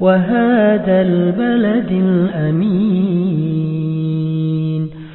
وهذا البلد الأمين.